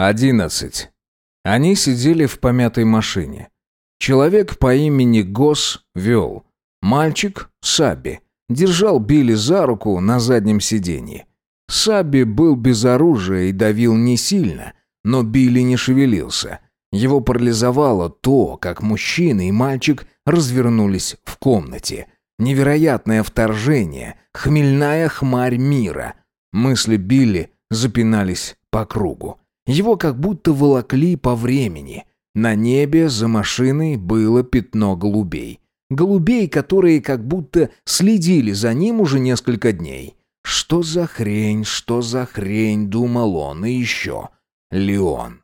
Одиннадцать. Они сидели в помятой машине. Человек по имени Гос вел. Мальчик, Саби, держал Билли за руку на заднем сиденье. Саби был без оружия и давил не сильно, но Билли не шевелился. Его парализовало то, как мужчина и мальчик развернулись в комнате. Невероятное вторжение, хмельная хмарь мира. Мысли Билли запинались по кругу. Его как будто волокли по времени. На небе за машиной было пятно голубей. Голубей, которые как будто следили за ним уже несколько дней. Что за хрень, что за хрень, думал он, и еще. Леон.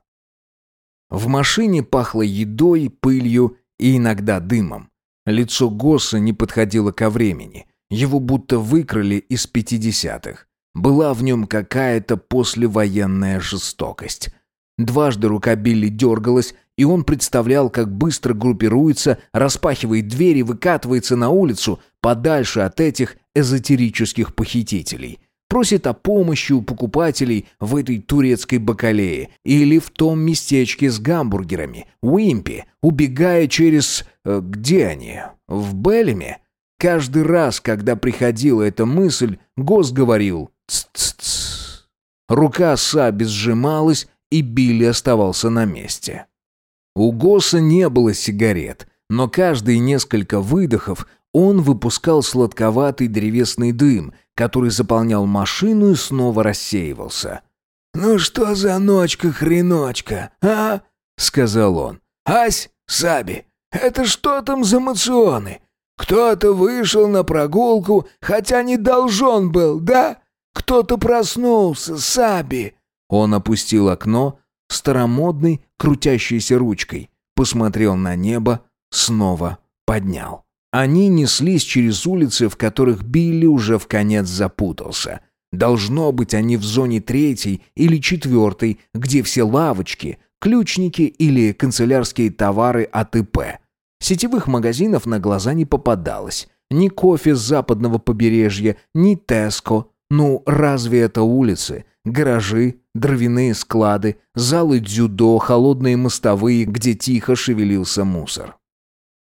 В машине пахло едой, пылью и иногда дымом. Лицо Госса не подходило ко времени. Его будто выкрали из пятидесятых. Была в нем какая-то послевоенная жестокость. Дважды рука Билли дергалась, и он представлял, как быстро группируется, распахивает двери, выкатывается на улицу, подальше от этих эзотерических похитителей. Просит о помощи у покупателей в этой турецкой бакалее или в том местечке с гамбургерами, Уимпи, убегая через... Э, где они? В Беллеме? Каждый раз, когда приходила эта мысль, Гос говорил «Ц-ц-ц». Рука Саби сжималась, и Билли оставался на месте. У Госа не было сигарет, но каждые несколько выдохов он выпускал сладковатый древесный дым, который заполнял машину и снова рассеивался. «Ну что за ночка-хреночка, а?» — сказал он. «Ась, Саби, это что там за мационы? Кто-то вышел на прогулку, хотя не должен был, да? Кто-то проснулся, Саби!» Он опустил окно, старомодной, крутящейся ручкой, посмотрел на небо, снова поднял. Они неслись через улицы, в которых Билли уже в конец запутался. Должно быть, они в зоне третьей или четвертой, где все лавочки, ключники или канцелярские товары АТП. Сетевых магазинов на глаза не попадалось. Ни кофе с западного побережья, ни Теско. Ну, разве это улицы? Гаражи, дровяные склады, залы дзюдо, холодные мостовые, где тихо шевелился мусор.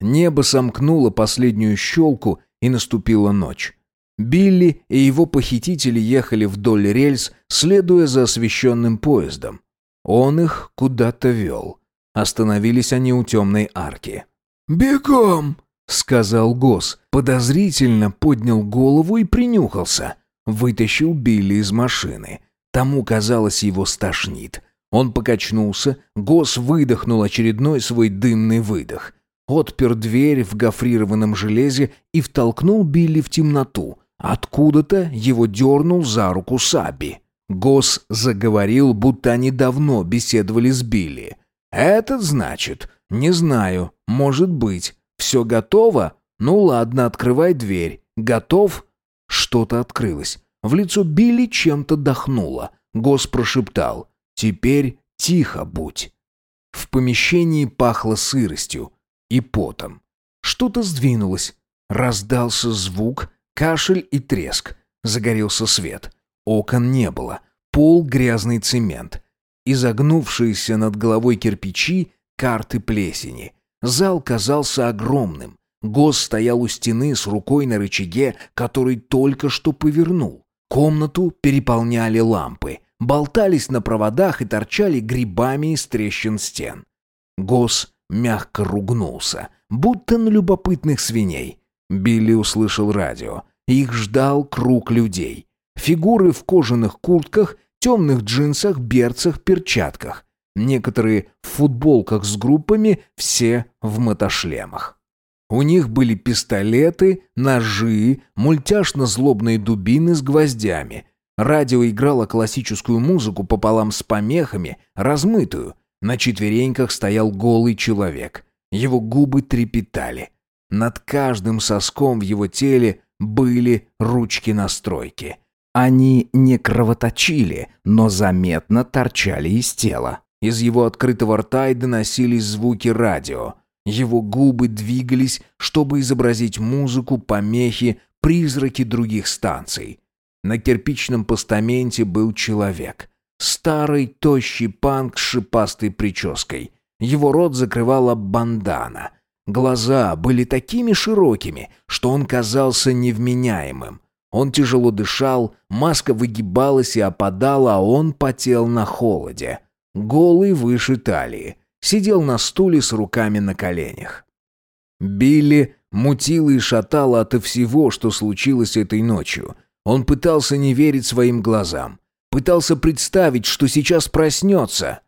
Небо сомкнуло последнюю щелку, и наступила ночь. Билли и его похитители ехали вдоль рельс, следуя за освещенным поездом. Он их куда-то вел. Остановились они у темной арки. «Бегом!» — сказал Гос. Подозрительно поднял голову и принюхался. Вытащил Билли из машины. Тому, казалось, его стошнит. Он покачнулся, Гос выдохнул очередной свой дымный выдох. Отпер дверь в гофрированном железе и втолкнул Билли в темноту. Откуда-то его дернул за руку Саби. Гос заговорил, будто они давно беседовали с Билли. «Этот, значит? Не знаю. Может быть. Все готово? Ну ладно, открывай дверь. Готов?» Что-то открылось. В лицо Билли чем-то дохнуло. Гос прошептал. «Теперь тихо будь». В помещении пахло сыростью и потом. Что-то сдвинулось. Раздался звук, кашель и треск. Загорелся свет. Окон не было. Пол — грязный цемент. Изогнувшиеся над головой кирпичи — карты плесени. Зал казался огромным. Гос стоял у стены с рукой на рычаге, который только что повернул. Комнату переполняли лампы, болтались на проводах и торчали грибами из трещин стен. Гос мягко ругнулся, будто на любопытных свиней. Билли услышал радио. Их ждал круг людей. Фигуры в кожаных куртках, темных джинсах, берцах, перчатках. Некоторые в футболках с группами, все в мотошлемах. У них были пистолеты, ножи, мультяшно-злобные дубины с гвоздями. Радио играло классическую музыку пополам с помехами, размытую. На четвереньках стоял голый человек. Его губы трепетали. Над каждым соском в его теле были ручки настройки. Они не кровоточили, но заметно торчали из тела. Из его открытого рта и доносились звуки радио. Его губы двигались, чтобы изобразить музыку, помехи, призраки других станций. На кирпичном постаменте был человек. Старый, тощий панк с шипастой прической. Его рот закрывала бандана. Глаза были такими широкими, что он казался невменяемым. Он тяжело дышал, маска выгибалась и опадала, а он потел на холоде. Голый выше талии. Сидел на стуле с руками на коленях. Билли мутило и шатало ото всего, что случилось этой ночью. Он пытался не верить своим глазам. Пытался представить, что сейчас проснется.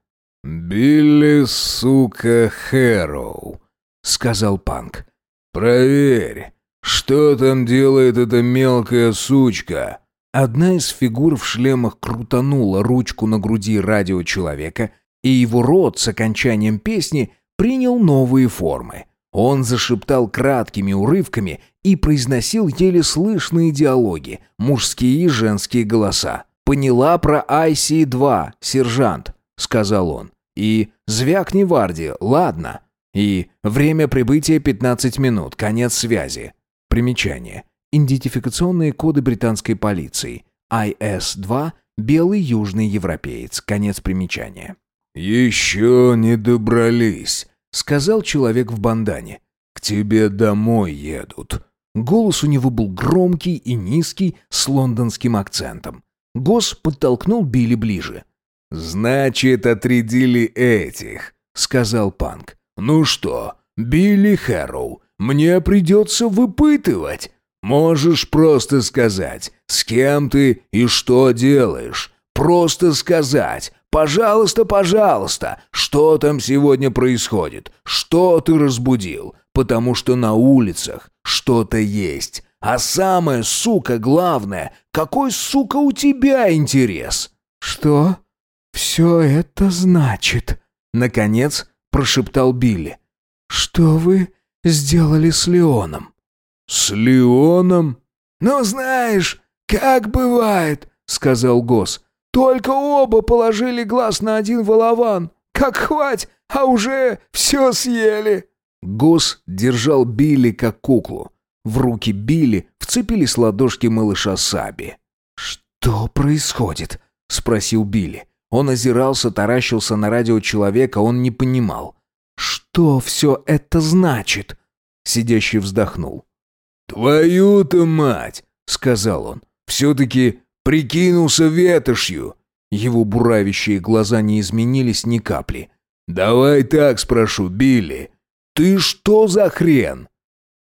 «Билли, сука, Хэроу», — сказал Панк. «Проверь, что там делает эта мелкая сучка?» Одна из фигур в шлемах крутанула ручку на груди радиочеловека, и его рот с окончанием песни принял новые формы. Он зашептал краткими урывками и произносил еле слышные диалоги, мужские и женские голоса. «Поняла про IC-2, сержант», — сказал он. «И звякни Варди, ладно». И время прибытия 15 минут, конец связи. Примечание. Идентификационные коды британской полиции. IS-2 – белый южный европеец. Конец примечания. «Еще не добрались», — сказал человек в бандане. «К тебе домой едут». Голос у него был громкий и низкий, с лондонским акцентом. Гос подтолкнул Билли ближе. «Значит, отрядили этих», — сказал Панк. «Ну что, Билли Хэроу, мне придется выпытывать. Можешь просто сказать, с кем ты и что делаешь. Просто сказать, пожалуйста, пожалуйста, что там сегодня происходит, что ты разбудил, потому что на улицах что-то есть. А самое, сука, главное, какой, сука, у тебя интерес?» «Что все это значит?» Наконец прошептал Билли. «Что вы сделали с Леоном?» «С Леоном?» «Ну, знаешь, как бывает», — сказал Гос. «Только оба положили глаз на один волован. Как хвать, а уже все съели». Гос держал Билли как куклу. В руки Билли вцепились ладошки малыша Саби. «Что происходит?» — спросил Билли. Он озирался, таращился на радио человека, он не понимал. «Что все это значит?» Сидящий вздохнул. «Твою-то мать!» — сказал он. «Все-таки прикинулся ветошью!» Его буравящие глаза не изменились ни капли. «Давай так спрошу, Билли. Ты что за хрен?»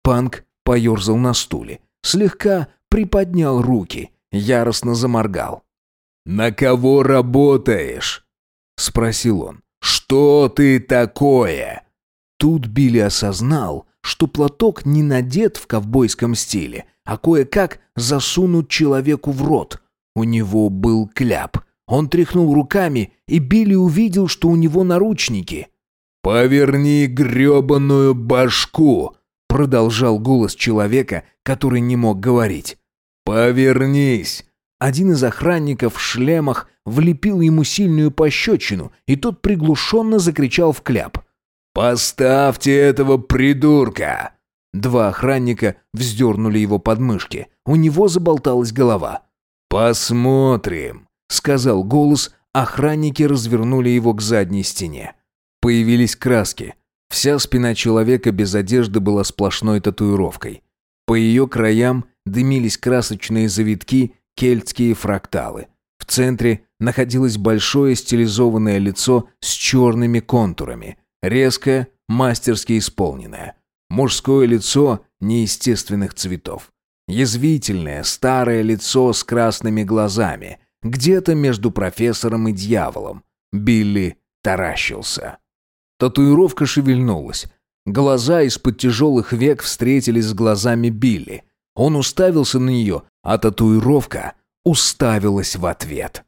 Панк поерзал на стуле, слегка приподнял руки, яростно заморгал. «На кого работаешь?» — спросил он. «Что ты такое?» Тут Билли осознал, что платок не надет в ковбойском стиле, а кое-как засунут человеку в рот. У него был кляп. Он тряхнул руками, и Билли увидел, что у него наручники. «Поверни гребаную башку!» Продолжал голос человека, который не мог говорить. «Повернись!» Один из охранников в шлемах влепил ему сильную пощечину, и тот приглушенно закричал в кляп. «Поставьте этого придурка!» Два охранника вздернули его подмышки. У него заболталась голова. «Посмотрим», — сказал голос. Охранники развернули его к задней стене. Появились краски. Вся спина человека без одежды была сплошной татуировкой. По ее краям дымились красочные завитки, кельтские фракталы. В центре находилось большое стилизованное лицо с черными контурами, резкое, мастерски исполненное. Мужское лицо неестественных цветов. Язвительное, старое лицо с красными глазами, где-то между профессором и дьяволом. Билли таращился. Татуировка шевельнулась. Глаза из-под тяжелых век встретились с глазами Билли. Он уставился на нее, а татуировка уставилась в ответ.